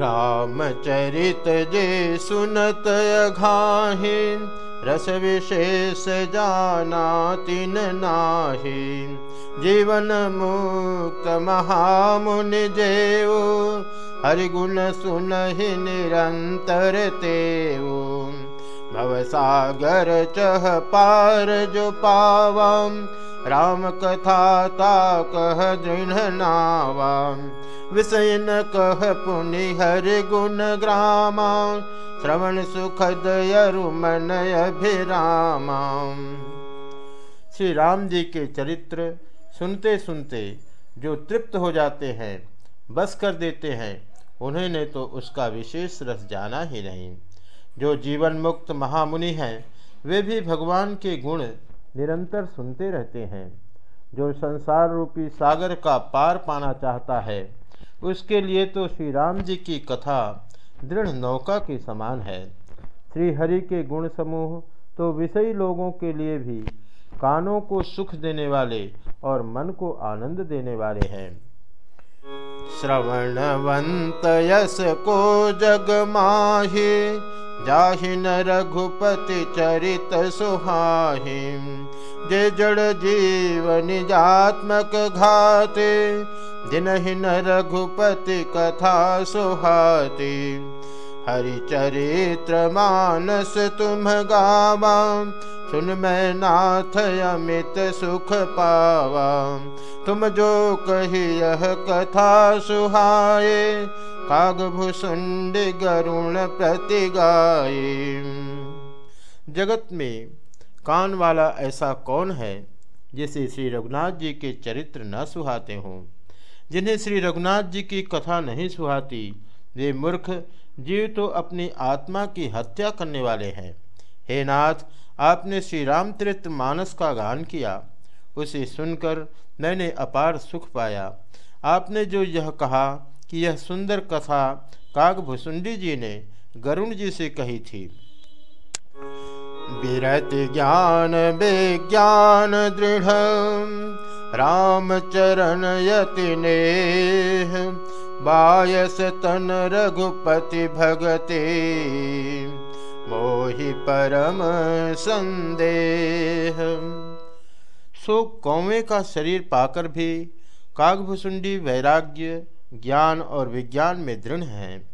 रामचरित जे सुनत घाहि रस विशेष जाना तिन नाही। जीवन मुक्त महामुनि हरिगुण सुनहि निरंतर तेऊ। भवसागर चह पार जो पावम राम कथा ता कह दृढ़ नावाम विषय न कह पुनि हरि गुण ग्रामा। श्रवण यरु मन अभिरामा। श्री राम जी के चरित्र सुनते सुनते जो तृप्त हो जाते हैं, बस कर देते हैं, उन्होंने तो उसका विशेष रस जाना ही नहीं। जो जीवन मुक्त महामुनि हैं, वे भी भगवान के गुण निरंतर सुनते रहते हैं। जो संसार रूपी सागर का पार पाना चाहता है, उसके लिए तो श्री राम जी की कथा दृढ़ नौका के समान है। श्री हरि के गुण समूह तो विषयी लोगों के लिए भी कानों को सुख देने वाले और मन को आनंद देने वाले हैं। श्रवणवंत यस को जग माही जाहि न रघुपति चरित सुहाहि। जे जड़ जीवन जात्मक घाते ही न रघुपति कथा सुहाती हरिचरित्र मानस तुम गावा, सुन मैं नाथ अमित सुख पावा। तुम जो कही यह कथा सुहाए काग भूसुंड गरुण प्रति गाये जगत में कान वाला ऐसा कौन है, जिसे श्री रघुनाथ जी के चरित्र न सुहाते हों? जिन्हें श्री रघुनाथ जी की कथा नहीं सुहाती वे मूर्ख जीव तो अपनी आत्मा की हत्या करने वाले हैं। हे नाथ, आपने श्री रामचरित मानस का गान किया। उसे सुनकर मैंने अपार सुख पाया। आपने जो यह कहा कि यह सुंदर कथा कागभुसुंडी जी ने गरुण जी से कही थी। विरत ज्ञान, विज्ञान दृढ़ रामचरण यति ने बायस तन रघुपति भगते, मोहि परम संदेह। सो कौवे का शरीर पाकर भी कागभुसुंडी वैराग्य, ज्ञान और विज्ञान में दृढ़ हैं।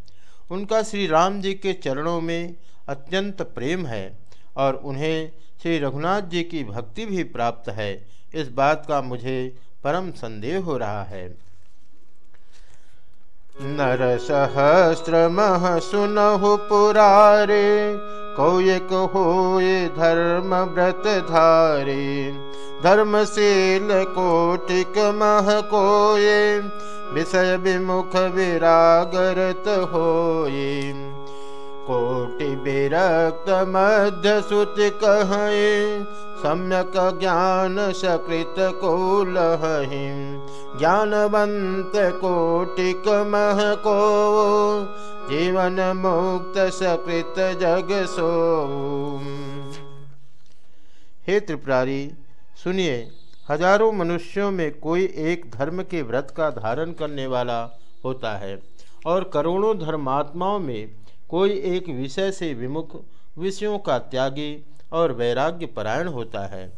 उनका श्री राम जी के चरणों में अत्यंत प्रेम है और उन्हें श्री रघुनाथ जी की भक्ति भी प्राप्त है। इस बात का मुझे परम संदेह हो रहा है। नर सहस्र मह सुनहु पुरारे, कोयक होए धर्म व्रत धारे। धर्मशील कोटिक मह कोये विषय विमुख विरागरत होए। कोटि विरक्त मध्य सुत कहे सम्यक ज्ञान सकृत को लहि ज्ञानवंत कोटिक मह को जीवन मुक्त सकृत जग सो हे त्रिपुरारी, सुनिए, हज़ारों मनुष्यों में कोई एक धर्म के व्रत का धारण करने वाला होता है, और करोड़ों धर्मात्माओं में कोई एक विषय से विमुख विषयों का त्यागी और वैराग्य परायण होता है।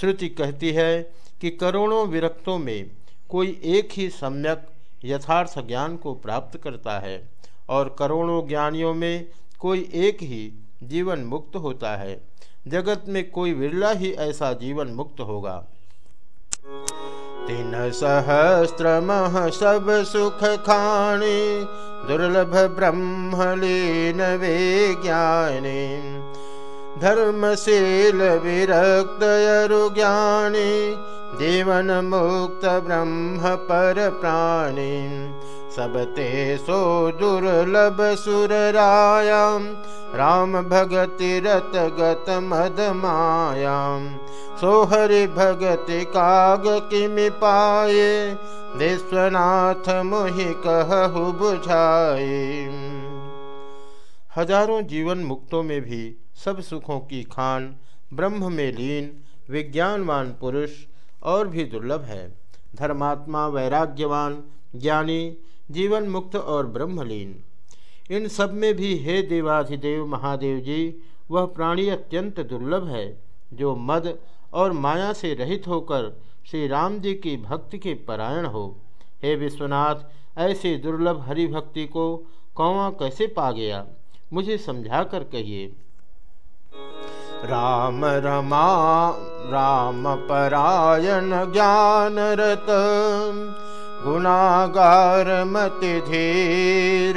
श्रुति कहती है कि करोड़ों विरक्तों में कोई एक ही सम्यक यथार्थ ज्ञान को प्राप्त करता है और करोड़ों ज्ञानियों में कोई एक ही जीवन मुक्त होता है। जगत में कोई विरला ही ऐसा जीवन मुक्त होगा। तीन सहस्त्र मह सब सुख खाणी, दुर्लभ ब्रह्मलीन वे ज्ञानी। धर्मशील विरक्त ज्ञानी जीवन मुक्त ब्रह्म पर प्राणी सबते सो दुर्लभ सुर रायाम राम भगति रत गत मद मायाम सोहरि भगति काग किमि पाए विश्वनाथ मोहि कहु बुझाए हज़ारों जीवन मुक्तों में भी सब सुखों की खान ब्रह्म में लीन, विज्ञानवान पुरुष और भी दुर्लभ है। धर्मात्मा वैराग्यवान, ज्ञानी जीवन मुक्त और ब्रह्मलीन। इन सब में भी हे देवाधिदेव महादेव जी, वह प्राणी अत्यंत दुर्लभ है, जो मद और माया से रहित होकर श्री राम जी की भक्ति के परायण हो। हे विश्वनाथ, ऐसे दुर्लभ हरि भक्ति को कौवा कैसे पा गया? मुझे समझा कर कहिए। राम रमा राम परायण ज्ञान रत गुनागार मति धीर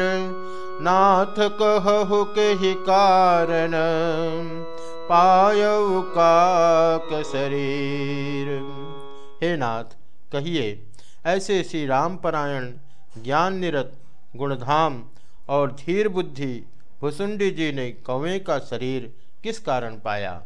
नाथ कहु के कारण पायऊ का शरीर। हे नाथ, कहिए, ऐसे श्री रामपरायण ज्ञान निरत गुणधाम और धीर बुद्धि, भुसुंडी जी ने कौवे का शरीर किस कारण पाया?